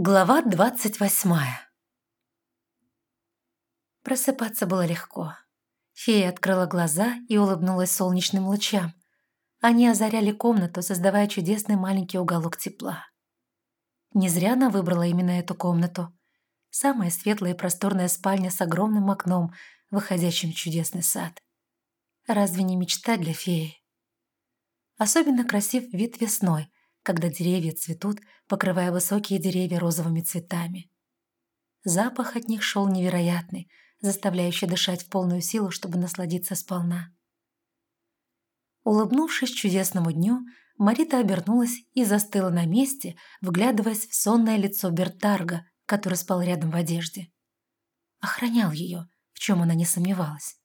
Глава двадцать восьмая Просыпаться было легко. Фея открыла глаза и улыбнулась солнечным лучам. Они озаряли комнату, создавая чудесный маленький уголок тепла. Не зря она выбрала именно эту комнату. Самая светлая и просторная спальня с огромным окном, выходящим в чудесный сад. Разве не мечта для феи? Особенно красив вид весной – когда деревья цветут, покрывая высокие деревья розовыми цветами. Запах от них шел невероятный, заставляющий дышать в полную силу, чтобы насладиться сполна. Улыбнувшись чудесному дню, Марита обернулась и застыла на месте, вглядываясь в сонное лицо Бертарга, который спал рядом в одежде. Охранял ее, в чем она не сомневалась.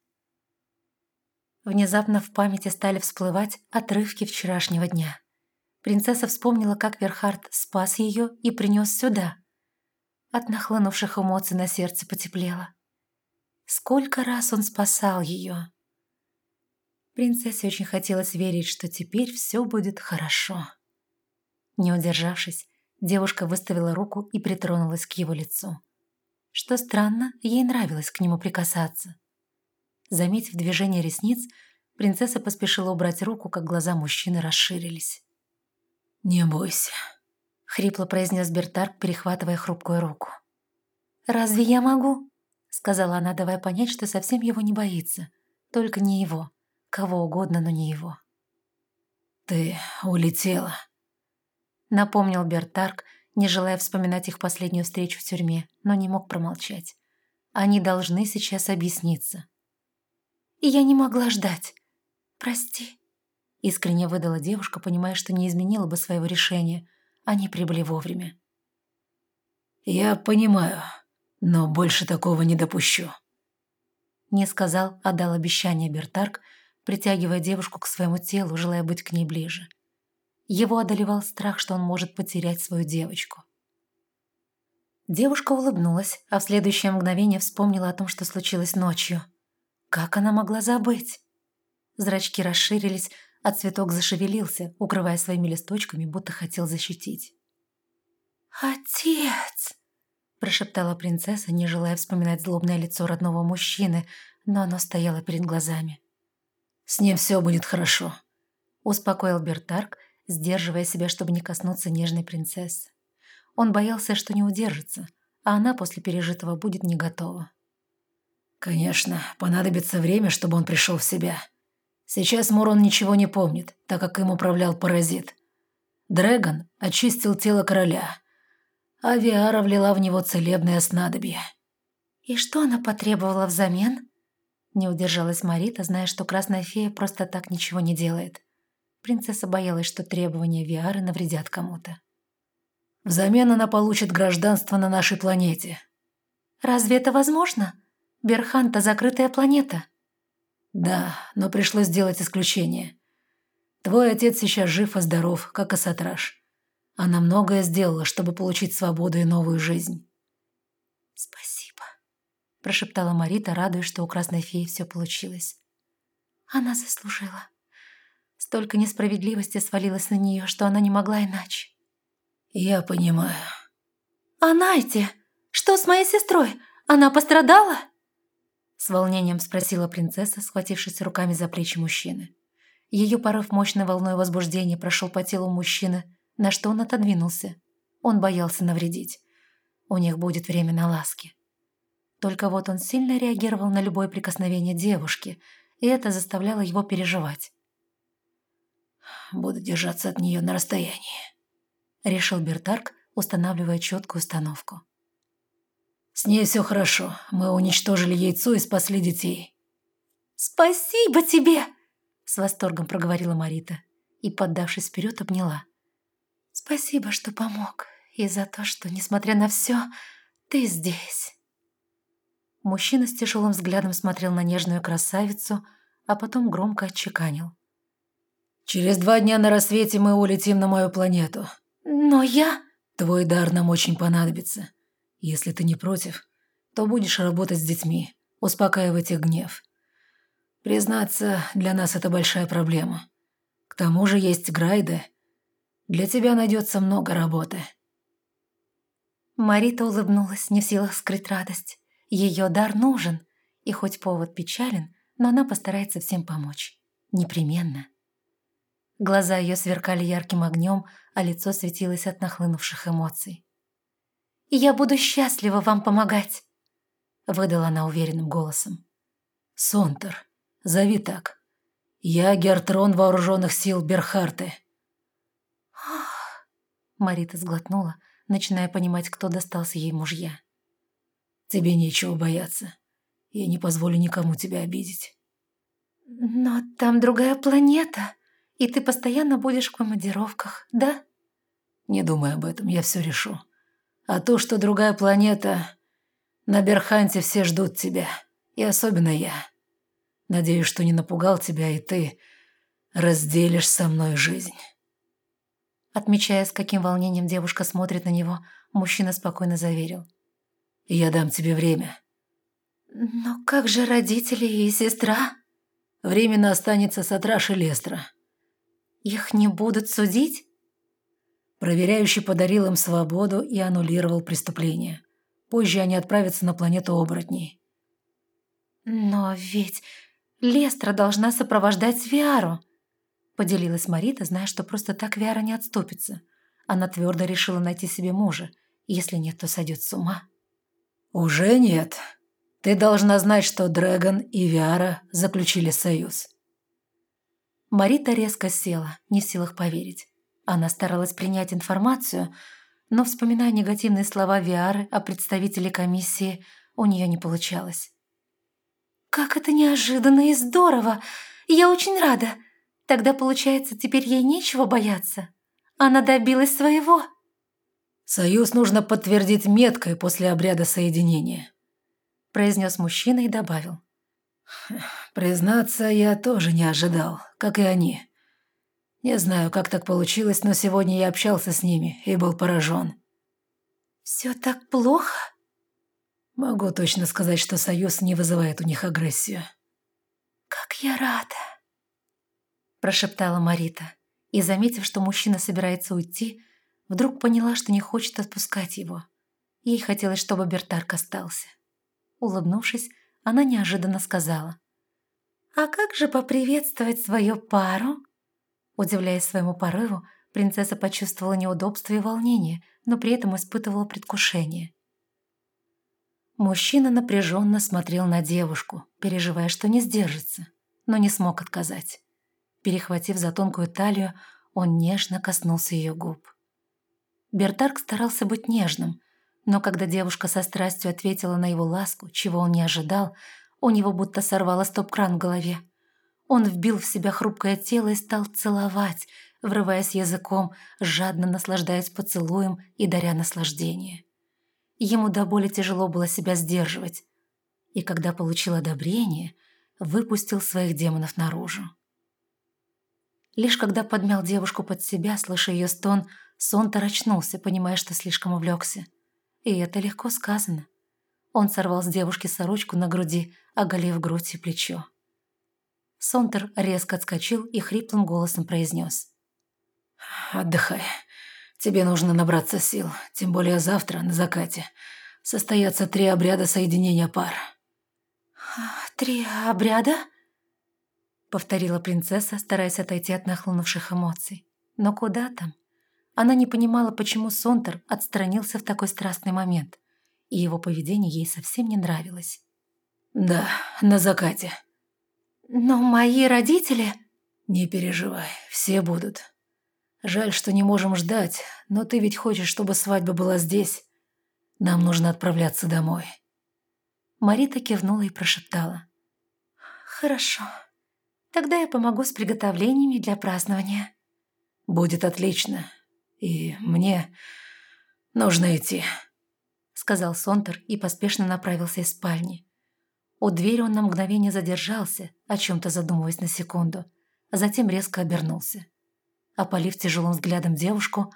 Внезапно в памяти стали всплывать отрывки вчерашнего дня. Принцесса вспомнила, как Верхард спас ее и принес сюда. От нахлынувших эмоций на сердце потеплело. Сколько раз он спасал ее. Принцессе очень хотелось верить, что теперь все будет хорошо. Не удержавшись, девушка выставила руку и притронулась к его лицу. Что странно, ей нравилось к нему прикасаться. Заметив движение ресниц, принцесса поспешила убрать руку, как глаза мужчины расширились. «Не бойся», — хрипло произнес Бертарк, перехватывая хрупкую руку. «Разве я могу?» — сказала она, давая понять, что совсем его не боится. Только не его. Кого угодно, но не его. «Ты улетела», — напомнил Бертарк, не желая вспоминать их последнюю встречу в тюрьме, но не мог промолчать. Они должны сейчас объясниться. «И я не могла ждать. Прости». Искренне выдала девушка, понимая, что не изменила бы своего решения. Они прибыли вовремя. «Я понимаю, но больше такого не допущу». Не сказал, а дал обещание Бертарк, притягивая девушку к своему телу, желая быть к ней ближе. Его одолевал страх, что он может потерять свою девочку. Девушка улыбнулась, а в следующее мгновение вспомнила о том, что случилось ночью. Как она могла забыть? Зрачки расширились, а цветок зашевелился, укрывая своими листочками, будто хотел защитить. «Отец!» – прошептала принцесса, не желая вспоминать злобное лицо родного мужчины, но оно стояло перед глазами. «С ним все будет хорошо», – успокоил Бертарк, сдерживая себя, чтобы не коснуться нежной принцессы. Он боялся, что не удержится, а она после пережитого будет не готова. «Конечно, понадобится время, чтобы он пришел в себя», Сейчас Мурон ничего не помнит, так как им управлял паразит. Дрэгон очистил тело короля, а Виара влила в него целебное снадобье. «И что она потребовала взамен?» Не удержалась Марита, зная, что Красная Фея просто так ничего не делает. Принцесса боялась, что требования Виары навредят кому-то. «Взамен она получит гражданство на нашей планете». «Разве это возможно? Берхан-то закрытая планета». «Да, но пришлось сделать исключение. Твой отец сейчас жив и здоров, как и Сатраш. Она многое сделала, чтобы получить свободу и новую жизнь». «Спасибо», – прошептала Марита, радуясь, что у Красной Феи все получилось. «Она заслужила. Столько несправедливости свалилось на нее, что она не могла иначе». «Я понимаю». «А Найте? Что с моей сестрой? Она пострадала?» С волнением спросила принцесса, схватившись руками за плечи мужчины. Ее порыв мощной волной возбуждения прошел по телу мужчины, на что он отодвинулся. Он боялся навредить. У них будет время на ласки. Только вот он сильно реагировал на любое прикосновение девушки, и это заставляло его переживать. «Буду держаться от нее на расстоянии», — решил Бертарк, устанавливая четкую установку. «С ней все хорошо. Мы уничтожили яйцо и спасли детей». «Спасибо тебе!» — с восторгом проговорила Марита и, поддавшись вперед, обняла. «Спасибо, что помог, и за то, что, несмотря на все, ты здесь». Мужчина с тяжелым взглядом смотрел на нежную красавицу, а потом громко отчеканил. «Через два дня на рассвете мы улетим на мою планету». «Но я...» «Твой дар нам очень понадобится. Если ты не против, то будешь работать с детьми, успокаивать их гнев. Признаться, для нас это большая проблема. К тому же есть Грайды. Для тебя найдется много работы». Марита улыбнулась, не в силах скрыть радость. Ее дар нужен, и хоть повод печален, но она постарается всем помочь. Непременно. Глаза ее сверкали ярким огнем, а лицо светилось от нахлынувших эмоций. «Я буду счастлива вам помогать», — выдала она уверенным голосом. «Сонтер, зови так. Я Гертрон Вооруженных сил Берхарты». Марита сглотнула, начиная понимать, кто достался ей мужья. «Тебе нечего бояться. Я не позволю никому тебя обидеть». «Но там другая планета, и ты постоянно будешь в командировках, да?» «Не думай об этом, я все решу. А то, что другая планета... На Берханте все ждут тебя, и особенно я. Надеюсь, что не напугал тебя, и ты разделишь со мной жизнь». Отмечая, с каким волнением девушка смотрит на него, мужчина спокойно заверил. «Я дам тебе время». «Но как же родители и сестра?» «Временно останется Сатраш и Лестра». «Их не будут судить?» Проверяющий подарил им свободу и аннулировал преступление. Позже они отправятся на планету оборотней. «Но ведь Лестра должна сопровождать Виару», Поделилась Марита, зная, что просто так Виара не отступится. Она твердо решила найти себе мужа. Если нет, то сойдет с ума. «Уже нет. Ты должна знать, что Дрэгон и Виара заключили союз». Марита резко села, не в силах поверить. Она старалась принять информацию, но, вспоминая негативные слова Виары о представителе комиссии, у нее не получалось. «Как это неожиданно и здорово! Я очень рада! Тогда, получается, теперь ей нечего бояться. Она добилась своего. «Союз нужно подтвердить меткой после обряда соединения», произнес мужчина и добавил. «Признаться, я тоже не ожидал, как и они. Не знаю, как так получилось, но сегодня я общался с ними и был поражен». «Все так плохо?» Могу точно сказать, что Союз не вызывает у них агрессию. «Как я рада!» прошептала Марита, и, заметив, что мужчина собирается уйти, вдруг поняла, что не хочет отпускать его. Ей хотелось, чтобы Бертарк остался. Улыбнувшись, она неожиданно сказала. «А как же поприветствовать свою пару?» Удивляясь своему порыву, принцесса почувствовала неудобство и волнение, но при этом испытывала предвкушение. Мужчина напряженно смотрел на девушку, переживая, что не сдержится, но не смог отказать. Перехватив за тонкую талию, он нежно коснулся ее губ. Бертарк старался быть нежным, но когда девушка со страстью ответила на его ласку, чего он не ожидал, у него будто сорвало стоп-кран в голове. Он вбил в себя хрупкое тело и стал целовать, врываясь языком, жадно наслаждаясь поцелуем и даря наслаждение. Ему до боли тяжело было себя сдерживать, и когда получил одобрение, выпустил своих демонов наружу. Лишь когда подмял девушку под себя, слыша ее стон, Сонтер очнулся, понимая, что слишком увлекся. И это легко сказано. Он сорвал с девушки сорочку на груди, оголив грудь и плечо. Сонтер резко отскочил и хриплым голосом произнес. «Отдыхай. Тебе нужно набраться сил, тем более завтра, на закате, состоятся три обряда соединения пар». «Три обряда?» повторила принцесса, стараясь отойти от нахлынувших эмоций. Но куда там? Она не понимала, почему Сонтер отстранился в такой страстный момент, и его поведение ей совсем не нравилось. «Да, на закате». «Но мои родители...» «Не переживай, все будут. Жаль, что не можем ждать, но ты ведь хочешь, чтобы свадьба была здесь. Нам нужно отправляться домой». Марита кивнула и прошептала. «Хорошо». Тогда я помогу с приготовлениями для празднования». «Будет отлично. И мне нужно идти», — сказал Сонтер и поспешно направился из спальни. У двери он на мгновение задержался, о чем-то задумываясь на секунду, а затем резко обернулся. Опалив тяжелым взглядом девушку,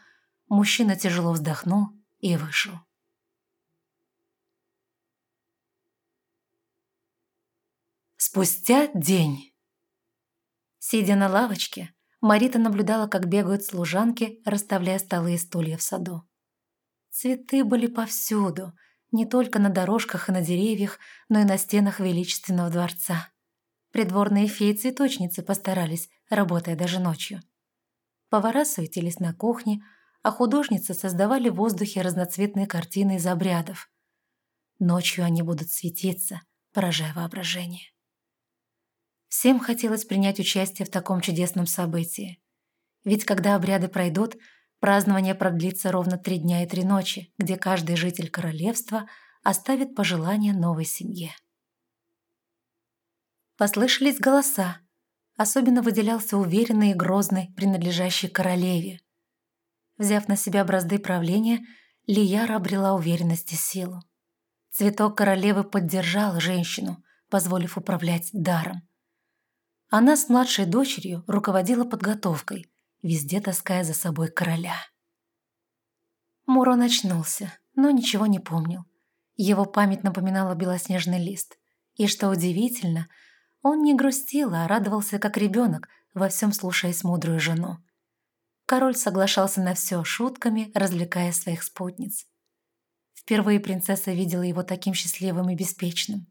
мужчина тяжело вздохнул и вышел. Спустя день. Сидя на лавочке, Марита наблюдала, как бегают служанки, расставляя столы и стулья в саду. Цветы были повсюду, не только на дорожках и на деревьях, но и на стенах величественного дворца. Придворные феи-цветочницы постарались, работая даже ночью. Повара суетились на кухне, а художницы создавали в воздухе разноцветные картины из обрядов. Ночью они будут светиться, поражая воображение. Всем хотелось принять участие в таком чудесном событии. Ведь когда обряды пройдут, празднование продлится ровно три дня и три ночи, где каждый житель королевства оставит пожелания новой семье. Послышались голоса. Особенно выделялся уверенный и грозный, принадлежащий королеве. Взяв на себя бразды правления, Лияра обрела уверенность и силу. Цветок королевы поддержал женщину, позволив управлять даром. Она с младшей дочерью руководила подготовкой, везде таская за собой короля. Мурон очнулся, но ничего не помнил. Его память напоминала белоснежный лист. И, что удивительно, он не грустил, а радовался как ребенок, во всем слушаясь мудрую жену. Король соглашался на все шутками, развлекая своих спутниц. Впервые принцесса видела его таким счастливым и беспечным.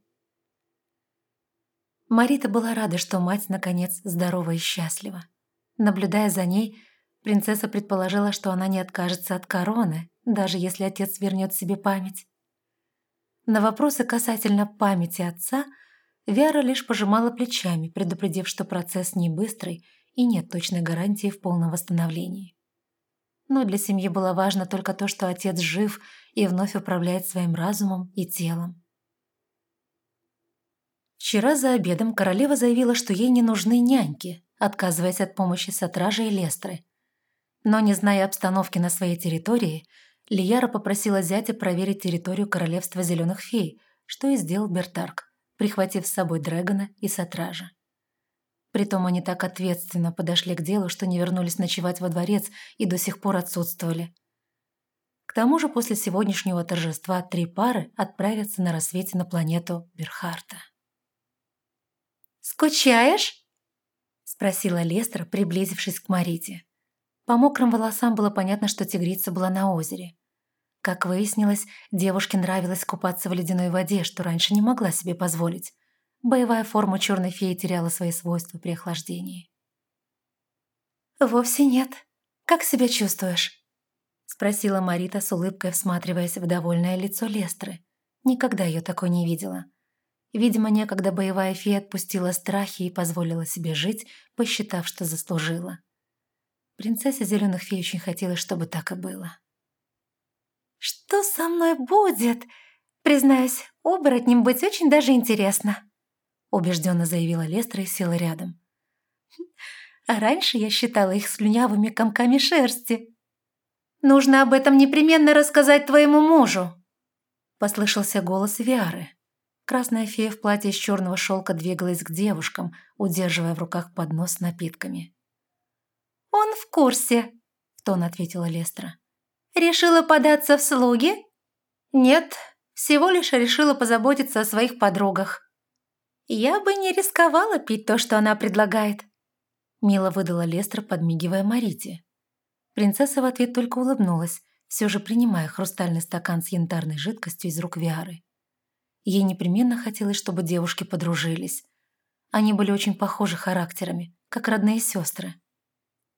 Марита была рада, что мать, наконец, здорова и счастлива. Наблюдая за ней, принцесса предположила, что она не откажется от короны, даже если отец вернет себе память. На вопросы касательно памяти отца Вера лишь пожимала плечами, предупредив, что процесс не быстрый и нет точной гарантии в полном восстановлении но для семьи было важно только то, что отец жив и вновь управляет своим разумом и телом. Вчера за обедом королева заявила, что ей не нужны няньки, отказываясь от помощи Сатража и Лестры. Но, не зная обстановки на своей территории, Лияра попросила зятя проверить территорию королевства зеленых фей, что и сделал Бертарк, прихватив с собой Дрэгона и Сатража. Притом они так ответственно подошли к делу, что не вернулись ночевать во дворец и до сих пор отсутствовали. К тому же после сегодняшнего торжества три пары отправятся на рассвете на планету Берхарта. «Скучаешь?» – спросила Лестра, приблизившись к Марите. По мокрым волосам было понятно, что тигрица была на озере. Как выяснилось, девушке нравилось купаться в ледяной воде, что раньше не могла себе позволить. Боевая форма черной феи теряла свои свойства при охлаждении. «Вовсе нет. Как себя чувствуешь?» Спросила Марита с улыбкой, всматриваясь в довольное лицо Лестры. Никогда ее такой не видела. Видимо, некогда боевая фея отпустила страхи и позволила себе жить, посчитав, что заслужила. Принцессе зеленых фей очень хотелось, чтобы так и было. «Что со мной будет? Признаюсь, оборотнем быть очень даже интересно», убежденно заявила Лестра и села рядом. А раньше я считала их слюнявыми комками шерсти. Нужно об этом непременно рассказать твоему мужу. Послышался голос Виары. Красная фея в платье из черного шелка двигалась к девушкам, удерживая в руках поднос с напитками. «Он в курсе», — в тон ответила Лестра. «Решила податься в слуги?» «Нет, всего лишь решила позаботиться о своих подругах». «Я бы не рисковала пить то, что она предлагает», — мило выдала Лестра, подмигивая Марите. Принцесса в ответ только улыбнулась, все же принимая хрустальный стакан с янтарной жидкостью из рук Виары. Ей непременно хотелось, чтобы девушки подружились. Они были очень похожи характерами, как родные сестры.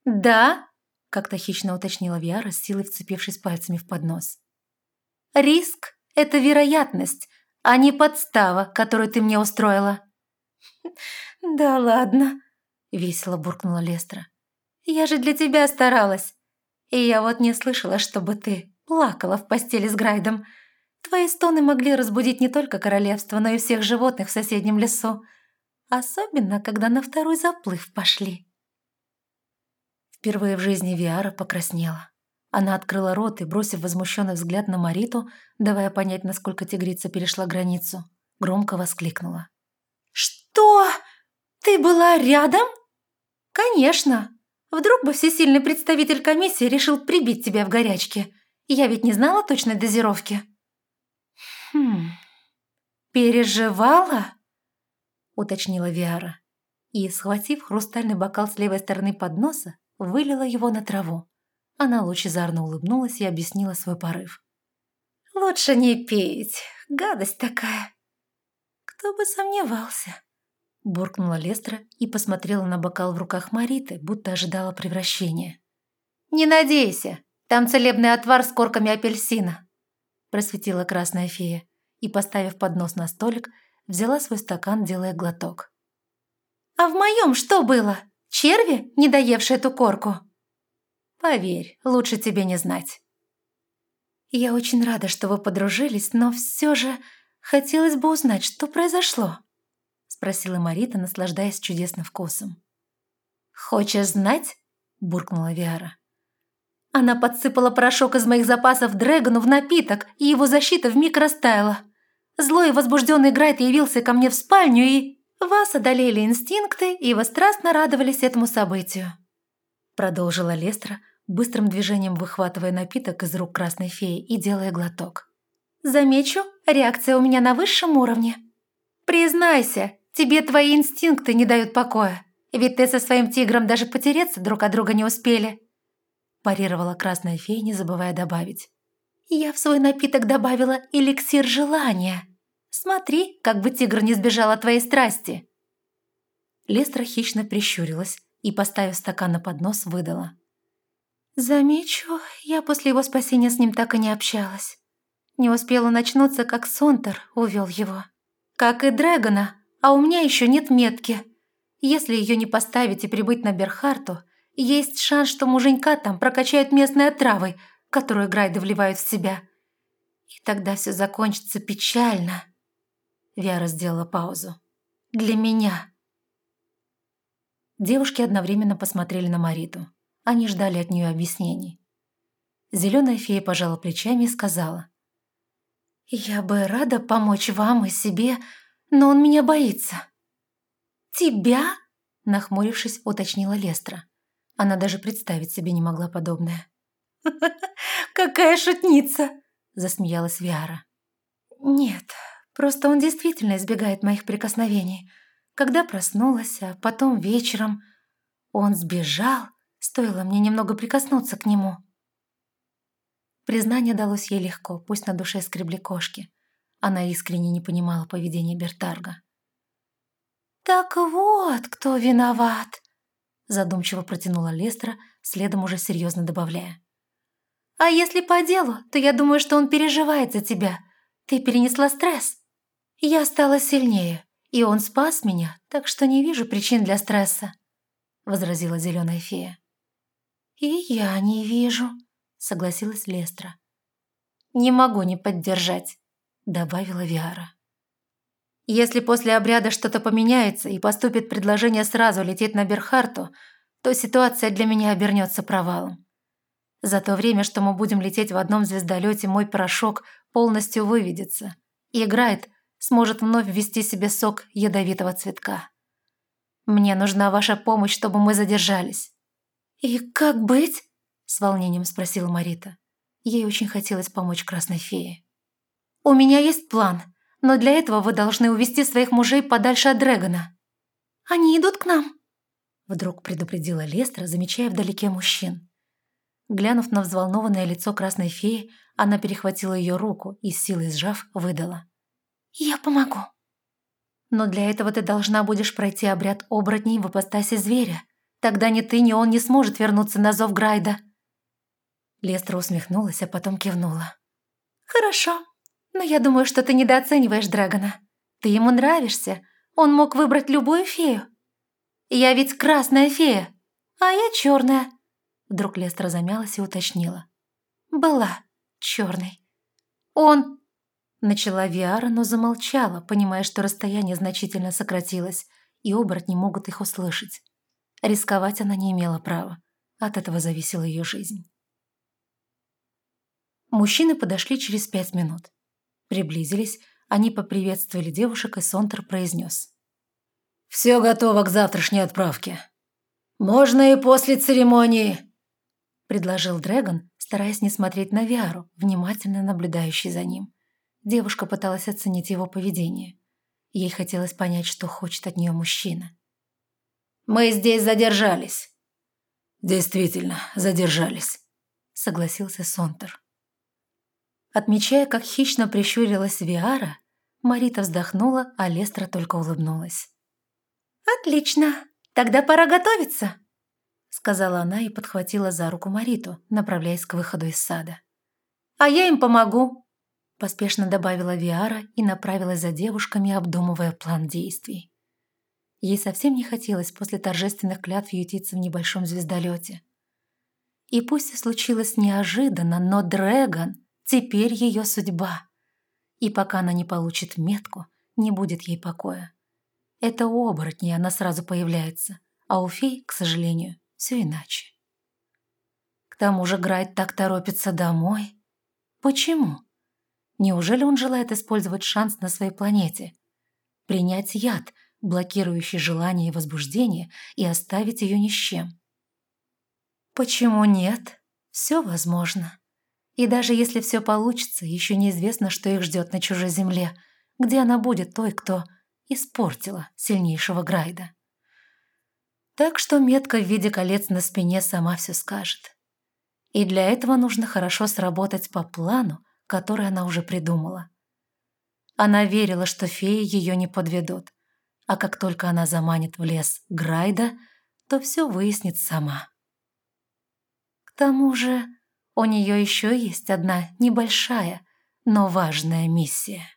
«Да?» — как-то хищно уточнила Виара, с силой вцепившись пальцами в поднос. «Риск — это вероятность, а не подстава, которую ты мне устроила». «Да ладно», — весело буркнула Лестра. «Я же для тебя старалась. И я вот не слышала, чтобы ты плакала в постели с Грайдом. Твои стоны могли разбудить не только королевство, но и всех животных в соседнем лесу. Особенно, когда на второй заплыв пошли». Впервые в жизни Виара покраснела. Она открыла рот и, бросив возмущенный взгляд на Мариту, давая понять, насколько тигрица перешла границу, громко воскликнула. «Что? Ты была рядом?» «Конечно. Вдруг бы всесильный представитель комиссии решил прибить тебя в горячке. Я ведь не знала точной дозировки». «Хм... Переживала?» уточнила Виара. И, схватив хрустальный бокал с левой стороны подноса, вылила его на траву. Она лучезарно улыбнулась и объяснила свой порыв. Лучше не пить, гадость такая. Кто бы сомневался. Буркнула Лестра и посмотрела на бокал в руках Мариты, будто ожидала превращения. «Не надейся, там целебный отвар с корками апельсина», просветила красная фея и, поставив поднос на столик, взяла свой стакан, делая глоток. «А в моем что было? Черви, не доевшие эту корку?» «Поверь, лучше тебе не знать». «Я очень рада, что вы подружились, но все же хотелось бы узнать, что произошло?» спросила Марита, наслаждаясь чудесным вкусом. «Хочешь знать?» – буркнула Виара. Она подсыпала порошок из моих запасов Дрэгону в напиток, и его защита вмиг растаяла. Злой и возбужденный Грайт явился ко мне в спальню, и... Вас одолели инстинкты, и вы страстно радовались этому событию. Продолжила Лестра, быстрым движением выхватывая напиток из рук красной феи и делая глоток. «Замечу, реакция у меня на высшем уровне. Признайся, тебе твои инстинкты не дают покоя, ведь ты со своим тигром даже потереться друг от друга не успели», парировала красная фея, не забывая добавить. «Я в свой напиток добавила эликсир желания. Смотри, как бы тигр не сбежал от твоей страсти». Лестра хищно прищурилась и, поставив стакан на поднос, выдала. Замечу, я после его спасения с ним так и не общалась. Не успела начнуться, как Сонтер увел его. Как и Дрэгона, а у меня еще нет метки. Если ее не поставить и прибыть на Берхарту, есть шанс, что муженька там прокачают местной отравой, которую Грайды вливают в себя. И тогда все закончится печально. Виара сделала паузу. Для меня. Девушки одновременно посмотрели на Мариту. Они ждали от нее объяснений. Зеленая фея пожала плечами и сказала. «Я бы рада помочь вам и себе, но он меня боится». «Тебя?» – нахмурившись, уточнила Лестра. Она даже представить себе не могла подобное. «Какая шутница!» – засмеялась Виара. «Нет, просто он действительно избегает моих прикосновений. Когда проснулась, а потом вечером, он сбежал Стоило мне немного прикоснуться к нему. Признание далось ей легко, пусть на душе скребли кошки. Она искренне не понимала поведения Бертарга. «Так вот, кто виноват!» Задумчиво протянула Лестра, следом уже серьезно добавляя. «А если по делу, то я думаю, что он переживает за тебя. Ты перенесла стресс. Я стала сильнее, и он спас меня, так что не вижу причин для стресса», возразила зеленая фея. «И я не вижу», — согласилась Лестра. «Не могу не поддержать», — добавила Виара. «Если после обряда что-то поменяется и поступит предложение сразу лететь на Берхарту, то ситуация для меня обернется провалом. За то время, что мы будем лететь в одном звездолете, мой порошок полностью выведется, и Грайт сможет вновь ввести себе сок ядовитого цветка. Мне нужна ваша помощь, чтобы мы задержались». «И как быть?» – с волнением спросила Марита. Ей очень хотелось помочь красной фее. «У меня есть план, но для этого вы должны увести своих мужей подальше от Дрэгона». «Они идут к нам», – вдруг предупредила Лестра, замечая вдалеке мужчин. Глянув на взволнованное лицо красной феи, она перехватила ее руку и, силой сжав, выдала. «Я помогу». «Но для этого ты должна будешь пройти обряд оборотней в ипостаси зверя. Тогда ни ты, ни он не сможет вернуться на зов Грайда». Лестра усмехнулась, а потом кивнула. «Хорошо, но я думаю, что ты недооцениваешь Драгона. Ты ему нравишься, он мог выбрать любую фею. Я ведь красная фея, а я черная». Вдруг Лестра замялась и уточнила. «Была черной. Он...» Начала Виара, но замолчала, понимая, что расстояние значительно сократилось, и оборотни могут их услышать. Рисковать она не имела права. От этого зависела ее жизнь. Мужчины подошли через пять минут. Приблизились, они поприветствовали девушек, и Сонтер произнес. «Все готово к завтрашней отправке. Можно и после церемонии», – предложил Дрэгон, стараясь не смотреть на Виару, внимательно наблюдающий за ним. Девушка пыталась оценить его поведение. Ей хотелось понять, что хочет от нее мужчина. Мы здесь задержались». «Действительно, задержались», — согласился Сонтер. Отмечая, как хищно прищурилась Виара, Марита вздохнула, а Лестра только улыбнулась. «Отлично, тогда пора готовиться», — сказала она и подхватила за руку Мариту, направляясь к выходу из сада. «А я им помогу», — поспешно добавила Виара и направилась за девушками, обдумывая план действий. Ей совсем не хотелось после торжественных клятв ютиться в небольшом звездолете. И пусть это случилось неожиданно, но Дрэгон теперь ее судьба. И пока она не получит метку, не будет ей покоя. Это у оборотней она сразу появляется, а у фей, к сожалению, все иначе. К тому же Грайт так торопится домой. Почему? Неужели он желает использовать шанс на своей планете? Принять яд, блокирующий желание и возбуждение, и оставить ее ни с чем? Почему нет? Все возможно. И даже если все получится, еще неизвестно, что их ждет на чужой земле, где она будет той, кто испортила сильнейшего Грайда. Так что метка в виде колец на спине сама все скажет. И для этого нужно хорошо сработать по плану, который она уже придумала. Она верила, что феи ее не подведут, а как только она заманит в лес Грайда, то все выяснит сама. К тому же у нее еще есть одна небольшая, но важная миссия.